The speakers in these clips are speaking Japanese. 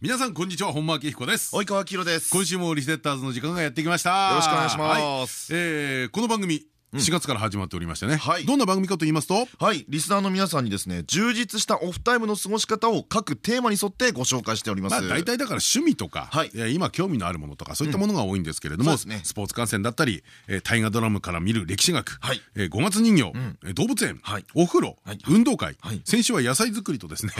皆さんこんにちは本間明彦です。及川明です。今週もリセッターズの時間がやってきました。よろしくお願いします。はい。えーこの番組4月から始まっておりましてね、はい。どんな番組かと言いますとはい。リスナーの皆さんにですね充実したオフタイムの過ごし方を各テーマに沿ってご紹介しております。まあ大体だから趣味とか、はい。今興味のあるものとかそういったものが多いんですけれども、そうですね。スポーツ観戦だったり、えー大河ドラマから見る歴史学、はい。えー五月人形、えー動物園、はい。お風呂、はい。運動会、はい。先週は野菜作りとですね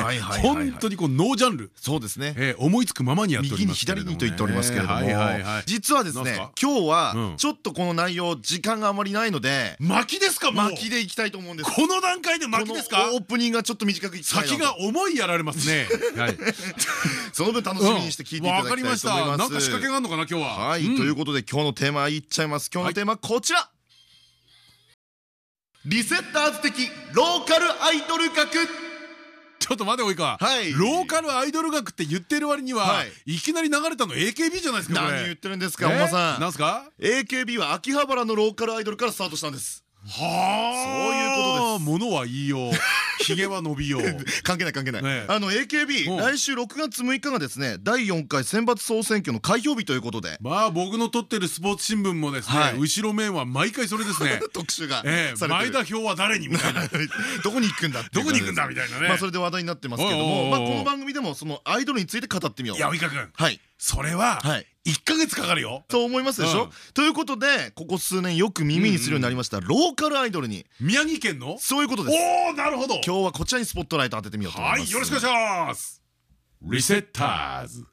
本当にこうノージャンル、そうですね。えー思いつくままにやっており右にますけれどもね。左にと言っておりますけれども。実はですね今日うん。はちょっとこの内容時間があまりないので巻きですかもう？巻きでいきたいと思うんです。この段階で巻きですか？オープニングがちょっと短く先が重いやられますね。はい。その分楽しみにして聞いていただきたいと思います。わかりました。なんか仕掛けがあるのかな今日は。はい、うん。ということで今日のテーマいっちゃいます。今日のテーマはこちら、リセッターズ的ローカルアイドル学 ちょっと待ておいか、はい。ローカルアイドル学って言ってる割には、はい。い、きなり流れたの AKB じゃないですか何言ってるんですか本間さん。なんすか？AKB は秋葉原のローカルアイドルからスタートしたんですはあそういうことです。ものは言いよう。ひげは伸びよう。関係ない関係ない、あの AKB、うん。来週6月6日がですね第4回選抜総選挙の開票日ということで。まあ僕の撮ってるスポーツ新聞もですね、はい。後ろ面は毎回それですね。特集が前田票は誰にみたいな。どこに行くんだどこに行くんだみたいなね。まあそれで話題になってますけどもまあこの番組でもそのアイドルについて語ってみよう。いや及川君。はい。それははい1か月かかるよ。そう思いますでしょ、うん。ということでここ数年よく耳にするようになりました、ローカルアイドルに。宮城県の？そういうことです。おおなるほど。今日はこちらにスポットライト当ててみようと思います。はいよろしくお願いします。リセッターズ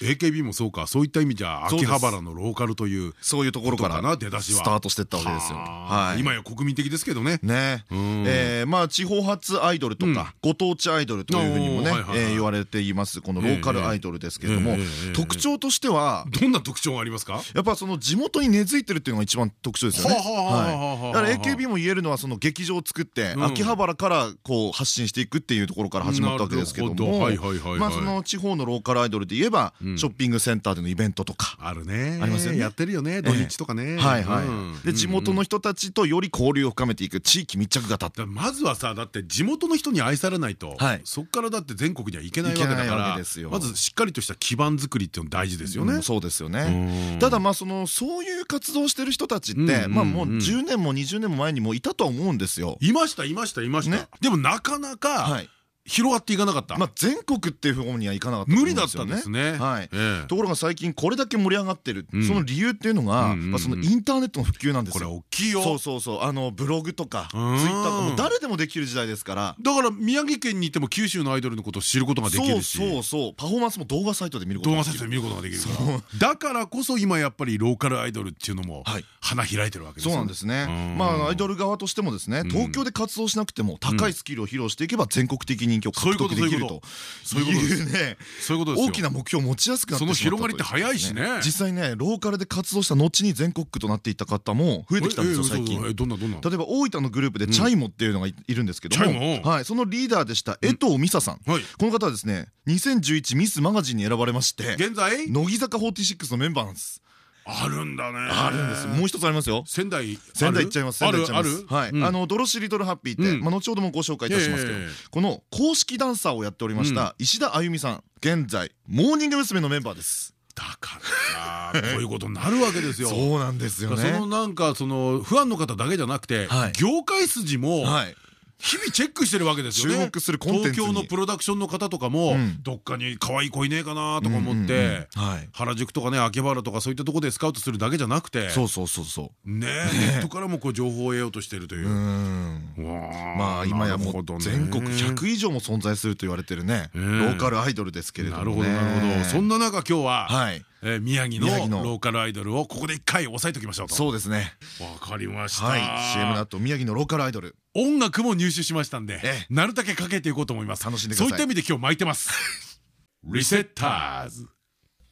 AKB もそうかそういった意味じゃ秋葉原のローカルというそういうところから出だしは。スタートしてったわけですよ。はい。今や国民的ですけどね。ね。ん。えーまあ地方発アイドルとかご当地アイドルというふうにもね言われています。このローカルアイドルですけれども。特徴としてはどんな特徴がありますか？やっぱその地元に根付いてるっていうのが一番特徴ですよね。だから AKB も言えるのはその劇場を作ってうん。秋葉原からこう発信していくっていうところから始まったわけですけども。ど。はいはいはいはい。まあその地方のローカルアイドルで言えばショッピングセンターでのイベントとか。あるね。ありますよね。やってるよね。土日とかね。はいはい。うん。で地元の人たちとより交流を深めていく地域密着型。だまずはさだって地元の人に愛されないと、はい。そっからだって全国には行けないわけだからまずしっかりとした基盤作りっていうの大事ですよね。うんそうですようねん。ただまあそのそういう活動をしてる人たちってまあもう10年も20年も前にもいたとは思うんですよ。いましたいましたいました、ね。でもなかなかはい広がっていかなかった、まあ全国っていう方にはいかなかった無理だったんですね。はい。ええ。ところが最近これだけ盛り上がってる、うん。その理由っていうのが、まあ、そのインターネットの普及なんですこれよ。大きいよ。そうそうそう。あのブログとかツイうんッターとか誰でもできる時代ですから。だから宮城県にいても九州のアイドルのことを知ることができそうるし。そうそうパフォーマンスも動画サイトで見ること動ができる。画サイトで見ることができるから。だからこそ今やっぱりローカルアイドルっていうのもはい。花開いてるわけですよそうなんですね。うん。まあアイドル側としてもですね東京で活動しなくても高いスキルを披露していけば全国的人気を獲得できるとそういうねそういうことですよ。大きな目標を持ちやすくなってその広がりって早いしね。実際ねローカルで活動した後に全国区となっていった方も増えてきたんですよええ最近。例えば大分のグループでチャイモっていうのがいいるんですけども、そのリーダーでした江藤美沙さん、はい。この方はですね2011ミスマガジンに選ばれまして現在？乃木坂46のメンバーなんですあるんだね。あるんです。もう一つありますよ。仙台仙台行っちゃいます。仙台行っちゃいます。ある？あるはい、うん。あのドロシリトルハッピーって、うん。まあ後ほどもご紹介いたしますけど、ええこの公式ダンサーをやっておりました石田あゆみさん現在モーニング娘。のメンバーです。だからさこういうことになるわけですよ。そうなんですよそねのなんかそのファンの方だけじゃなくてはい。業界筋もはい日々チェックしてるわけですよね。東京のプロダクションの方とかもうん。どっかに可愛い子いねえかなとか思ってはい。原宿とかね秋葉原とかそういったところでスカウトするだけじゃなくて。そうそうそうそう。ねえネットからもこう情報を得ようとしてるという。う。ん。ままあ今やもう全国100以上も存在すると言われてるね。ロえーカルアイドルですけれどもなるほどなるほど。そんな中今日ははい。えー宮城のローカルアイドルをここで一回押さえておきましょうと。そうですね。わかりました。はい。CM の後宮城のローカルアイドル音楽も入手しましたんでええ。なるだけかけていこうと思います。楽しんでください。そういった意味で今日巻いてます。リセッターズ。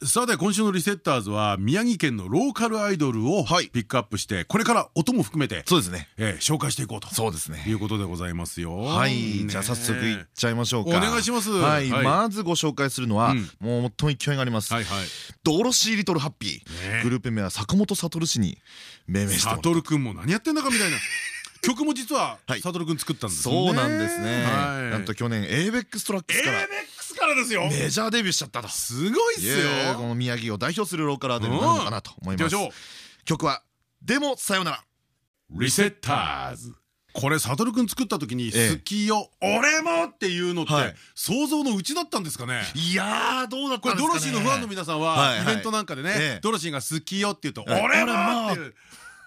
さて今週のリセッターズは宮城県のローカルアイドルをはい。ピックアップしてこれから音も含めてそうですね。えー紹介していこうと。そうですね。いうことでございますよ。はい、ねじゃあ早速いっちゃいましょうか。お願いします。はい、はい。まずご紹介するのは、うん。もう最も勢いがあります、はいはい。ドロシー・リトル・ハッピー、ねグループ名は坂本悟氏に命名してもらサった。トルくんも何やってんだかみたいな曲も実ははい。サトルくん作ったんですね。そうなんですね、はい。なんと去年 ABEX トラックスから ABEX からですよ。メジャーデビューしちゃったと。すごいっすよ。この宮城を代表するローカルアイドルになるのかなと思います。曲は「でもさよなら。リセッターズ。これサトルくん作った時に「ええ。好きよ俺も」っていうのってはい。想像のうちだったんですかね」いやーどうだっこれたんですかね。ドロシーのファンの皆さんはイベントなんかでえねえドロシーが好きよって言うと「はい。俺も!」俺もっていう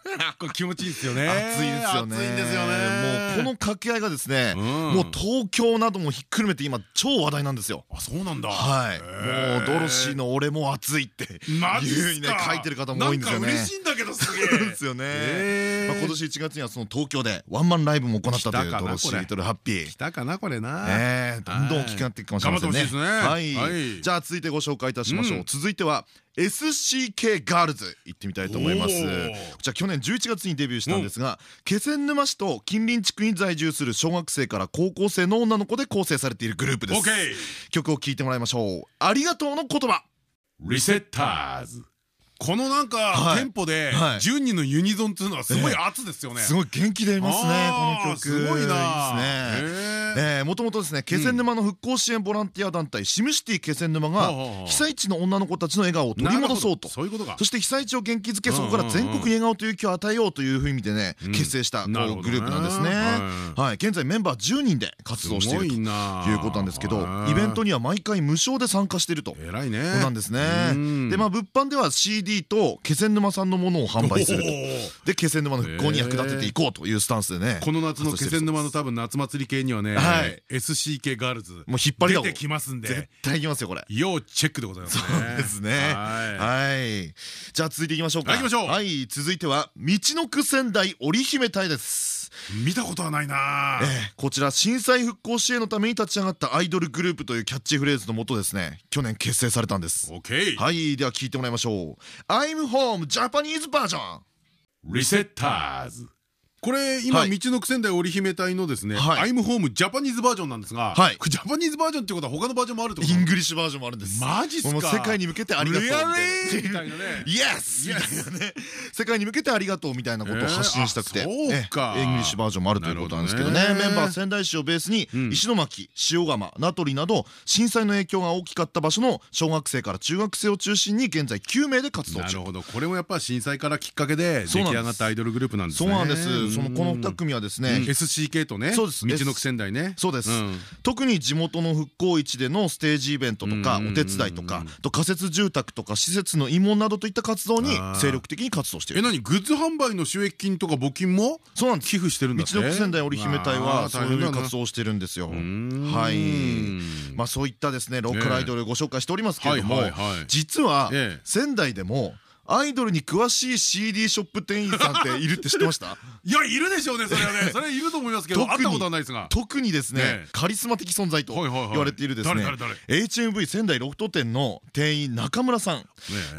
これ気持ちいいですよね。熱いですよね。熱いんですよね。もうこの掛け合いがですね、うん。もう東京などもひっくるめて今超話題なんですよ。あそうなんだ。はい、もうドロシーの俺も熱いってマジっいうにね書いてる方も多いんですよね。なんか嬉しいんだけどすげえ。ですよね、まあ、今年1月にはその東京でワンマンライブも行ったというドロシー・リトル・ハッピー。来たかなこれな。ねえどんどん大きくなっていくかもしれませんね。はい、はい。じゃあ続いてご紹介いたしましょう。うん。続いては SCK ガールズ行ってみたいと思います。こちら去年11月にデビューしたんですが、気仙沼市と近隣地区に在住する小学生から高校生の女の子で構成されているグループです。曲を聴いてもらいましょう。ありがとうの言葉。リセッターズこのなんかはい。テンポではい。10人のユニゾンっていうのはすごい熱ですよね。すごい元気出ますねこの曲。すごいな。ですね。え。ー、もともとですね気仙沼の復興支援ボランティア団体、シムシティ気仙沼が被災地の女の子たちの笑顔を取り戻そうと。そういうことか。そして被災地を元気づけそこから全国に笑顔という気を与えようというふうにでねうん。結成したグループなんですね。はい。はい。現在メンバー10人で活動しているということなんですけどはいイベントには毎回無償で参加していると。偉いね。そうなんですね。うん。でまあ物販では CD と気仙沼産のものを販売すると。で気仙沼の復興に役立てていこうというスタンスでね。この夏の気仙沼の多分夏祭り系にはねはい。SCK ガールズもう引っ張り出てきますん絶で対いきますよこれ。要チェックでございますね。そうですね。ははい。じゃあ続いていきましょうか。はい行きましょう。はい、続いては道のく仙台織姫隊です。い見たことはないな。ええこちら震災復興支援のために立ち上がったアイドルグループというキャッチフレーズのもとですね。去年結成されたんです。オッケーはいでは聞いてもらいましょう「I'm Home Japanese バージョンリセッターズこれ今はい。道のく仙台織姫隊のですねはい。アイムホームジャパニーズバージョンなんですがジャパニーズバージョンってことは他のバージョンもあるって」こと？イングリッシュバージョンもあるんです。マジっすか？世界に向けてありがとうみたいな。イエスみたいなね世界に向けてありがとうみたいなことを発信したくて、そうか。ええイングリッシュバージョンもあるということなんですけどね。メンバー仙台市をベースに、うん。石巻塩釜名取など震災の影響が大きかった場所の小学生から中学生を中心に現在9名で活動中。なるほど。これもやっぱ震災からきっかけで出来上がったアイドルグループなんですね。そうなんですそのこの2組はですね、うん。SCK とねそうです。道のく仙台ね。そうです、ん。特に地元の復興市でのステージイベントとかうん。お手伝いとかと仮設住宅とか施設の慰問などといった活動に精力的に活動している。え何？グッズ販売の収益金とか募金もそうなんです。寄付してるんだ道のく仙台織姫隊あはそういう活動をしてるんですよ。ん。はい。まあそういったですねローカルアイドルご紹介しておりますけれども実はええ。仙台でもアイドルに詳しい CD ショップ店員さんっているって知ってました？いやいるでしょうねそれはね。それはいると思いますけど特に会ったことはないですが。特にですねカリスマ的存在と言われているですね誰誰誰？HMV 仙台ロフト店の店員中村さん。え。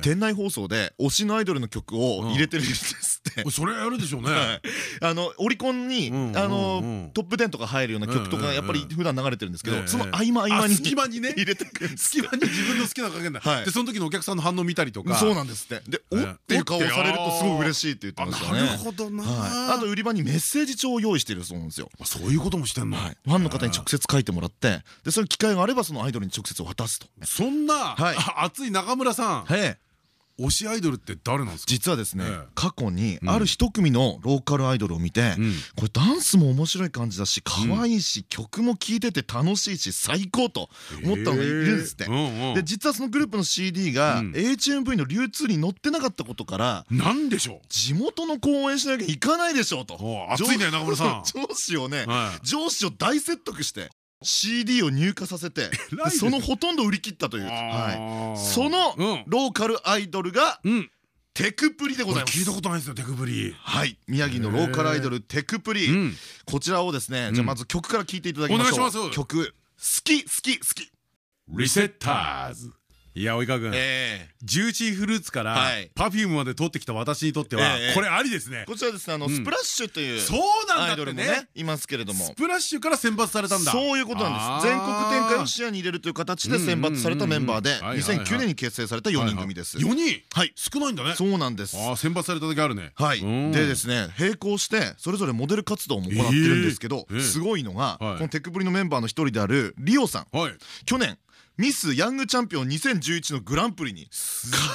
店内放送で推しのアイドルの曲を入れてるんですって。それやるでしょうね。はい。あのオリコンにあのトップ10とか入るような曲とかやっぱり普段流れてるんですけええ。どその合間合間にあ隙間にね。入れて隙間に自分の好きなのかけんだはい。でその時のお客さんの反応見たりとか。そうなんですってで「おっ」ていう顔をされるとすごい嬉しいって言ってあましたね。なるほどな。はい。あと売り場にメッセージ帳を用意してるそうなんですよ。そういうこともしてんの？はい。ファンの方に直接書いてもらってでその機会があればそのアイドルに直接渡すと。そんな熱い中村さん。はい推しアイドルって誰なんですか？実はですねええ。過去にある一組のローカルアイドルを見てうん。これダンスも面白い感じだし可愛いし曲も聴いてて楽しいし最高と思ったのがいるんですって。で実はそのグループの CD がうん。HMV の流通に載ってなかったことからなんでしょ地元の公演しなきゃいかないでしょうと。熱いね中村さん。上司をね上司を大説得して CD を入荷させて そのほとんど売り切ったという、あはーい、そのうん。ローカルアイドルがうん。テクプリでございます。聞いたことないですよテクプリはい。宮城のローカルアイドルテクプリ、うん。こちらをですねじゃあまず曲から聴いていただきましょう。お願いします。曲好き好き好き。リセッターズいや及川君えジューシーフルーツからはい。パフュームまで取ってきた私にとってはええ。これありですね。えこちらですねあのうん。スプラッシュというそうなんアイだってね。ドルもねいますけれども。スプラッシュから選抜されたんだ。そういうことなんです。全国展開を視野に入れるという形で選抜されたメンバーでうんうんうんはい。はいはい2009年に結成された4人組です。4人？はい。少ないんだね。そうなんです。ああ選抜された時あるね。はい、うん。でですね並行してそれぞれモデル活動も行ってるんですけど、すごいのが、はい。このテクブリのメンバーの一人であるリオさん。はい。去年ミスヤングチャンピオン2011のグランプリに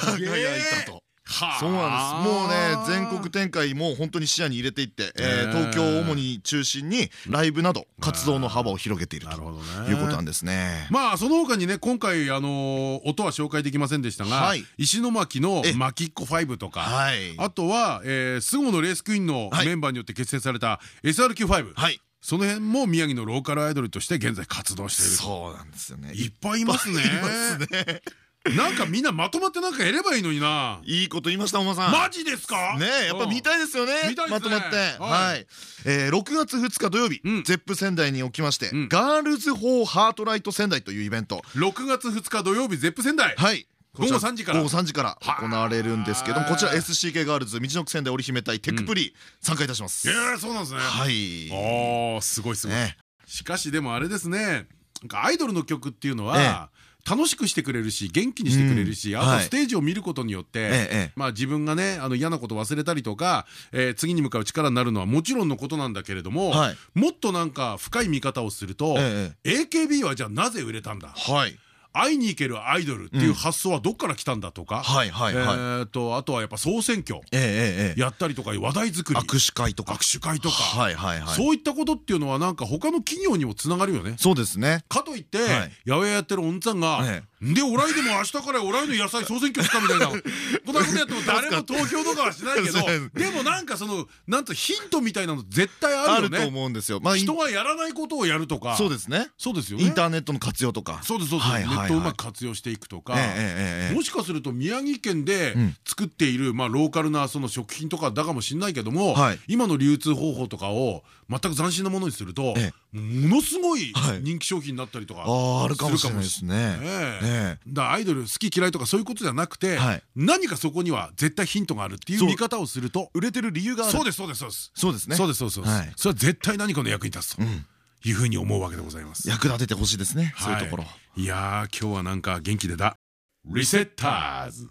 輝いたと。はあ。そうなんです。もうね全国展開も本当に視野に入れていって、えー東京を主に中心にライブなど活動の幅を広げているということなんですね。まあその他にね今回あのー音は紹介できませんでしたが、はい。石巻のえ。マキッコ5とか、はい。あとは、えー、スゴのレースクイーンのはい。メンバーによって結成された SRQ5、はいその辺も宮城のローカルアイドルとして現在活動していると。そうなんですよね。いっぱいいますね。いますね。なんかみんなまとまってなんかやればいいのにな。いいこと言いました、おまさん。マジですか？ねえやっぱ見たいですよね。まとまって。はい。はい。えー6月2日土曜日うん。ゼップ仙台におきましてうん。ガールズ・フォー・ハートライト仙台というイベント。6月2日土曜日ゼップ仙台。はい午後3時から。午後3時から行われるんですけどもはあこちら SCK ガールズみちのく仙台織姫隊テクプリ参加いたします。えー、そうなんですね。はい。ああすごいすごい、ね。しかしでもあれですね。アイドルの曲っていうのは、楽しくしてくれるし元気にしてくれるし、あとステージを見ることによって、えええまあ自分がねあの嫌なこと忘れたりとか、えー次に向かう力になるのはもちろんのことなんだけれども、はい。もっとなんか深い見方をすると、え AKB はじゃあなぜ売れたんだ？はい会いに行けるアイドルっていう発想はどっから来たんだとか、あとはやっぱ総選挙やったりとか話題作り。握手会とか。握手会とか、はいはいはい。そういったことっていうのはなんか他の企業にもつながるよね。そうですね。かといって、はい。八百屋やってるおんちゃんがえ「んでおらいでも明日からおらいの野菜総選挙すか」みたいな。こんなことやっても誰も投票とかはしないけど。でもなんかそのなんとヒントみたいなの絶対ああるよね。思うんですよ。人がやらないことをやるとか。そうですね。そうですよね。インターネットの活用とか。そうですそうです、ネットをうまく活用していくとか、もしかすると宮城県でん。作っている、まあ、ローカルなその食品とかだかもしれないけども、はい。今の流通方法とかを全く斬新なものにすると、えものすごいはい。人気商品になったりとかあるかもしれないですね。だからアイドル好き嫌いとかそういうことじゃなくて、はい。何かそこには絶対ヒントがあるっていう見方をすると売れてる理由がある。そうですそうですそうです。そうですね。そうですそうです。それは絶対何かの役に立つというふうに思うわけでございます。役立ててほしいですね。そういうところ。はい。いやー今日はなんか元気でだリセッターズ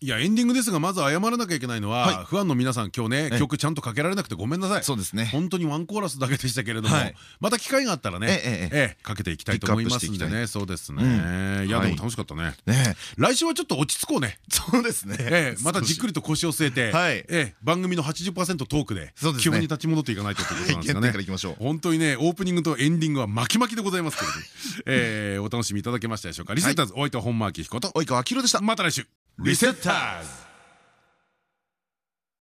いやエンディングですがまず謝らなきゃいけないのは、はい。ファンの皆さん今日ねええ。曲ちゃんとかけられなくてごめんなさい。そうですね。本当にワンコーラスだけでしたけれども、はい。また機会があったらね、ええええ。ええかけていきたいと思いますんでね。そうですね、うん。いやでもはい。楽しかったね、ね来週はちょっと落ち着こうね。そうですね。ええまたじっくりと腰を据えて、はい。ええ番組の80%トークで基本に立ち戻っていかないとってことなんですね。本当にねオープニングとエンディングは巻き巻きでございますけれどお楽しみいただけましたでしょうか。リセッターズ、お相手は本間明彦と及川明宏でした。また来週リセッターズ